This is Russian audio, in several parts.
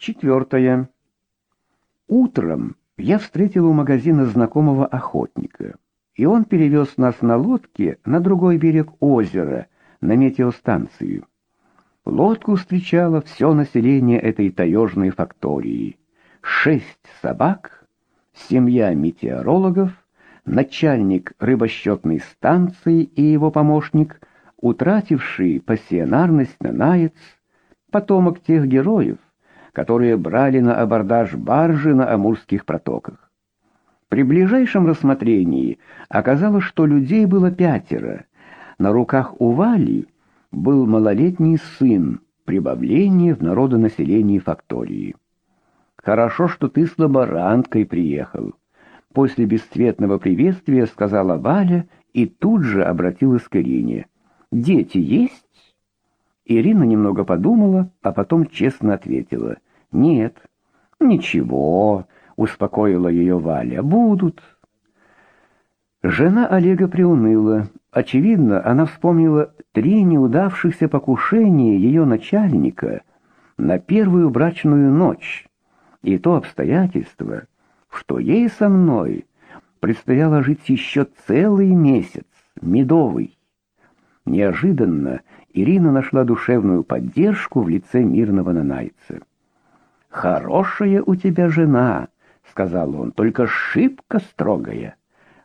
Четвертое. Утром я встретил у магазина знакомого охотника, и он перевез нас на лодке на другой берег озера, на метеостанцию. Лодку встречало все население этой таежной фактории. Шесть собак, семья метеорологов, начальник рыбосчетной станции и его помощник, утративший пассионарность на наец, потомок тех героев, которые брали на абордаж баржи на Амурских протоках. При ближайшем рассмотрении оказалось, что людей было пятеро. На руках у Вали был малолетний сын, прибавление в народонаселении фактории. «Хорошо, что ты с лаборанткой приехал», — после бесцветного приветствия сказала Валя и тут же обратилась к Ирине. «Дети есть?» Ирина немного подумала, а потом честно ответила. «Нет». «Ничего», — успокоила ее Валя, — «будут». Жена Олега приуныла. Очевидно, она вспомнила три неудавшихся покушения ее начальника на первую брачную ночь и то обстоятельство, что ей со мной предстояло жить еще целый месяц, медовый. Неожиданно Ирина нашла душевную поддержку в лице мирного нанайца. «Хорошая у тебя жена», — сказал он, — «только шибко строгая».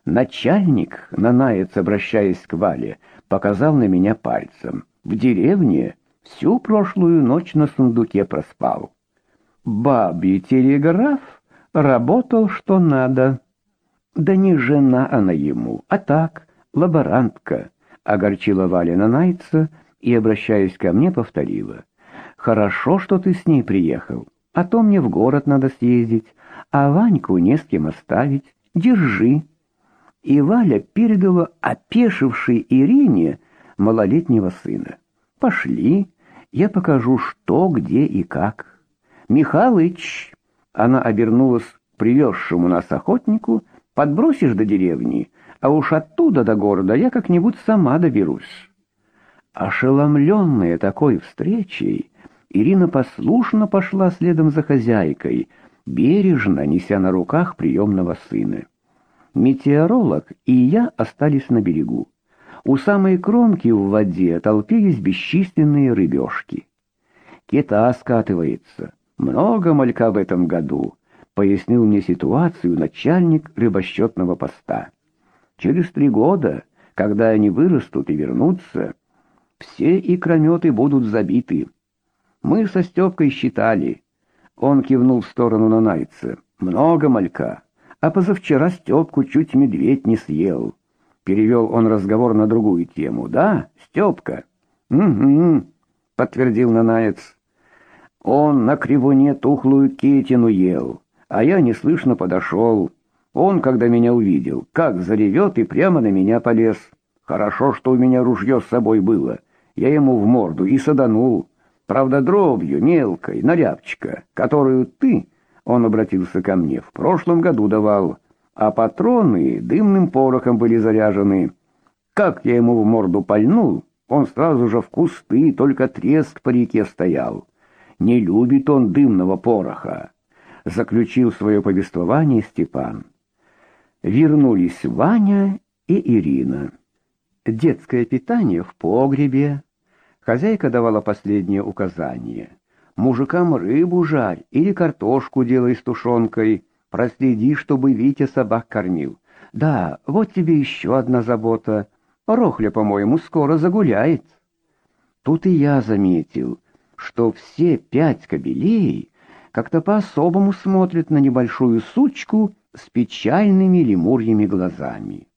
Начальник, нанаец, обращаясь к Вале, показал на меня пальцем. В деревне всю прошлую ночь на сундуке проспал. Бабий телеграф работал что надо. Да не жена она ему, а так, лаборантка, огорчила Валя Нанайца и, обращаясь ко мне, повторила. Хорошо, что ты с ней приехал, а то мне в город надо съездить, а Ваньку не с кем оставить. Держи и Валя передала опешившей Ирине малолетнего сына. «Пошли, я покажу, что, где и как». «Михалыч!» — она обернулась к привезшему нас охотнику. «Подбросишь до деревни, а уж оттуда до города я как-нибудь сама доберусь». Ошеломленная такой встречей, Ирина послушно пошла следом за хозяйкой, бережно неся на руках приемного сына. Метеоролог и я остались на берегу. У самой кромки в воде толпились бесчисленные рыбешки. Кита скатывается. Много малька в этом году, пояснил мне ситуацию начальник рыбосчетного поста. Через три года, когда они вырастут и вернутся, все икрометы будут забиты. Мы со Степкой считали. Он кивнул в сторону Нанайца. Много малька а позавчера Степку чуть медведь не съел. Перевел он разговор на другую тему. «Да, Степка?» «Угу», — подтвердил Нанаец. «Он на кривуне тухлую кетину ел, а я неслышно подошел. Он, когда меня увидел, как заревет и прямо на меня полез. Хорошо, что у меня ружье с собой было. Я ему в морду и саданул. Правда, дробью, мелкой, нарябчика, которую ты он обратился ко мне. В прошлом году давал, а патроны дымным порохом были заряжены. Как я ему в морду пальнул, он сразу же в кусты, только треск по реке стоял. Не любит он дымного пороха, заключил свое повествование Степан. Вернулись Ваня и Ирина. Детское питание в погребе. Хозяйка давала последнее указание. Мужикам рыбу жарь или картошку делай с тушенкой. Проследи, чтобы Витя собак кормил. Да, вот тебе еще одна забота. Рохля, по-моему, скоро загуляет. Тут и я заметил, что все пять кобелей как-то по-особому смотрят на небольшую сучку с печальными лемурьими глазами.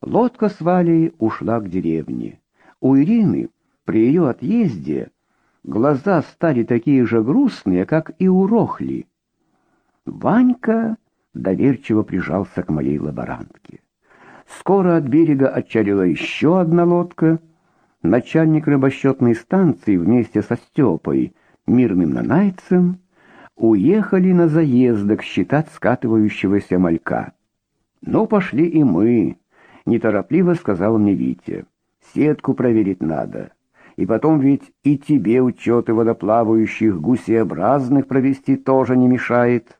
Лодка с Валей ушла к деревне. У Ирины при ее отъезде Глаза стали такие же грустные, как и у Рохли. Ванька доверчиво прижался к моей лаборантке. Скоро от берега отчалила еще одна лодка. Начальник рыбосчетной станции вместе со Степой, мирным нанайцем, уехали на заездок считать скатывающегося малька. «Ну, пошли и мы», — неторопливо сказал мне Витя. «Сетку проверить надо» И потом ведь и тебе учеты водоплавающих гусеобразных провести тоже не мешает.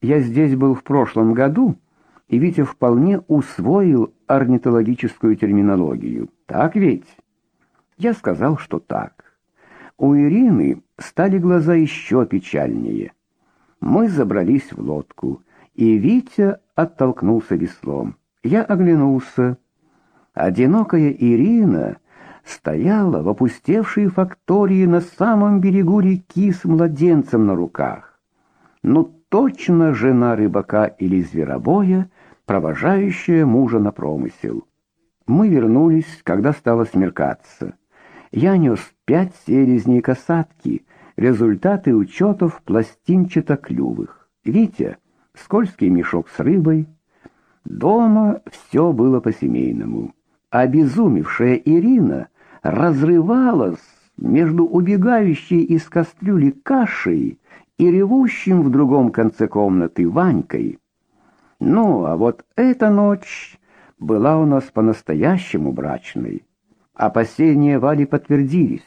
Я здесь был в прошлом году, и Витя вполне усвоил орнитологическую терминологию. Так ведь? Я сказал, что так. У Ирины стали глаза еще печальнее. Мы забрались в лодку, и Витя оттолкнулся веслом. Я оглянулся. Одинокая Ирина стояла в опустевшей фактории на самом берегу реки с младенцем на руках. Ну, точно жена рыбака или зверобоя, провожающая мужа на промысел. Мы вернулись, когда стало смеркаться. Я нес пять селезней касатки, результаты учетов пластинчато-клювых. Витя, скользкий мешок с рыбой. Дома все было по-семейному. Обезумевшая Ирина разрывалась между убегающей из кастрюли кашей и ревущим в другом конце комнаты Ванькой. Ну, а вот эта ночь была у нас по-настоящему брачной. Опасения Вали подтвердились.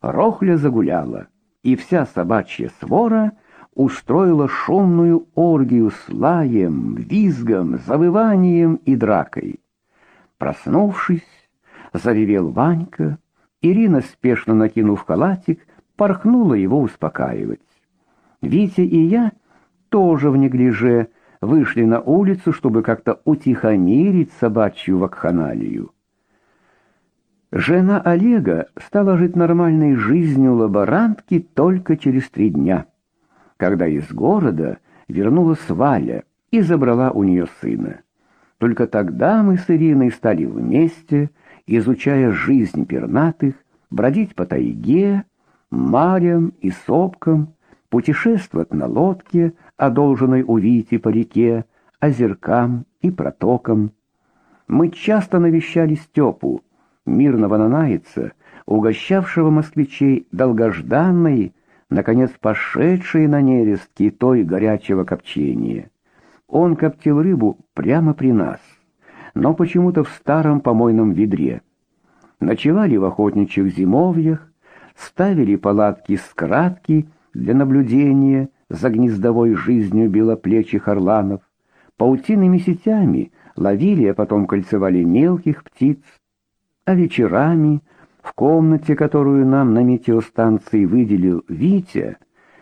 Рохля загуляла, и вся собачья свора устроила шумную оргию с лаем, визгом, завыванием и дракой. Проснувшись, заревел Ванька, Ирина, спешно накинув халатик, порхнула его успокаивать. Витя и я тоже в неглиже вышли на улицу, чтобы как-то утихомирить собачью вакханалию. Жена Олега стала жить нормальной жизнью лаборантки только через три дня, когда из города вернулась Валя и забрала у нее сына. Только тогда мы с Ириной стали вместе, изучая жизнь пернатых, бродить по тайге, марям и сопкам, путешествовать на лодке, одолженной у Вити по реке, озеркам и протокам. Мы часто навещали Степу, мирного нанайца, угощавшего москвичей долгожданной, наконец пошедшей на нерестки той горячего копчения. Он коптил рыбу прямо при нас, но почему-то в старом помойном ведре. Ночевали в охотничьих зимовьях, ставили палатки с кратки для наблюдения за гнездовой жизнью белоплечих орланов, паутинными сетями ловили, а потом кольцевали мелких птиц, а вечерами в комнате, которую нам на метеостанции выделил Витя,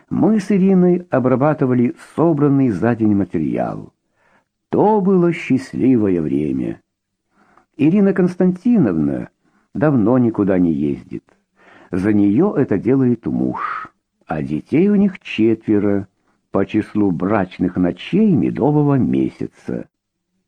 мы с Ириной обрабатывали собранный за день материал. То было счастливое время. Ирина Константиновна давно никуда не ездит. За нее это делает муж, а детей у них четверо по числу брачных ночей медового месяца.